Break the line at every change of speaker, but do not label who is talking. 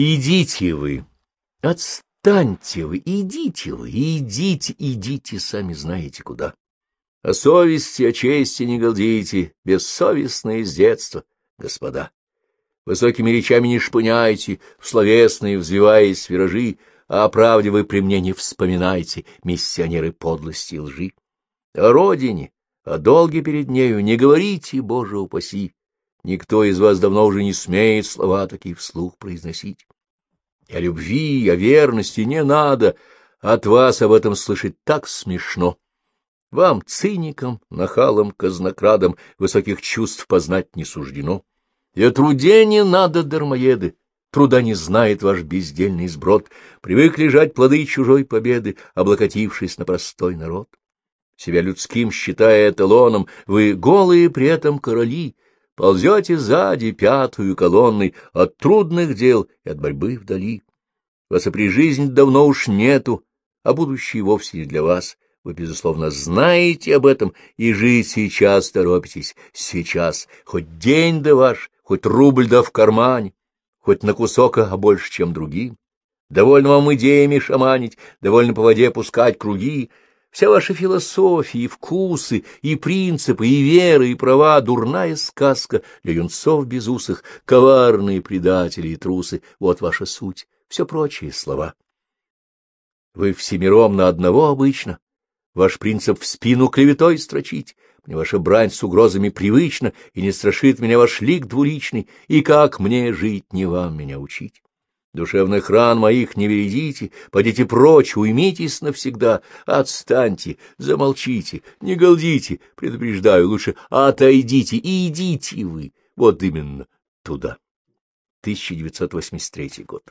Идите вы, отстаньте вы, идите вы, идите, идите, сами знаете куда. О совести, о чести не галдите, бессовестные с детства, господа. Высокими речами не шпыняйте, в словесные взвиваясь виражи, а о правде вы при мне не вспоминайте, миссионеры подлости и лжи. О родине, о долге перед нею не говорите, Боже упаси. Никто из вас давно уже не смеет слова такие вслух произносить. И о любви, о верности не надо, от вас об этом слышать так смешно. Вам, циникам, нахалам, казнокрадам, высоких чувств познать не суждено. И о труде не надо, дармоеды, труда не знает ваш бездельный сброд, привык лежать плоды чужой победы, облокотившись на простой народ. Себя людским считая эталоном, вы голые при этом короли, ползете сзади пятую колонной от трудных дел и от борьбы вдали. Вас и при жизни давно уж нету, а будущее вовсе не для вас. Вы, безусловно, знаете об этом, и жить сейчас торопитесь, сейчас, хоть день да ваш, хоть рубль да в кармане, хоть на кусок, а больше, чем другим. Довольно вам идеями шаманить, довольно по воде пускать круги. Вся ваша философия, и вкусы, и принципы, и веры, и права — дурная сказка для юнцов безусых, коварные предатели и трусы — вот ваша суть, все прочие слова. Вы всемиром на одного обычно, ваш принцип в спину клеветой строчить, мне ваша брань с угрозами привычна, и не страшит меня ваш лик двуличный, и как мне жить, не вам меня учить. Душевных ран моих не бередите, пойдите прочь, уймитесь навсегда, отстаньте, замолчите, не галдите, предупреждаю, лучше отойдите и идите вы, вот именно туда. 1983 год.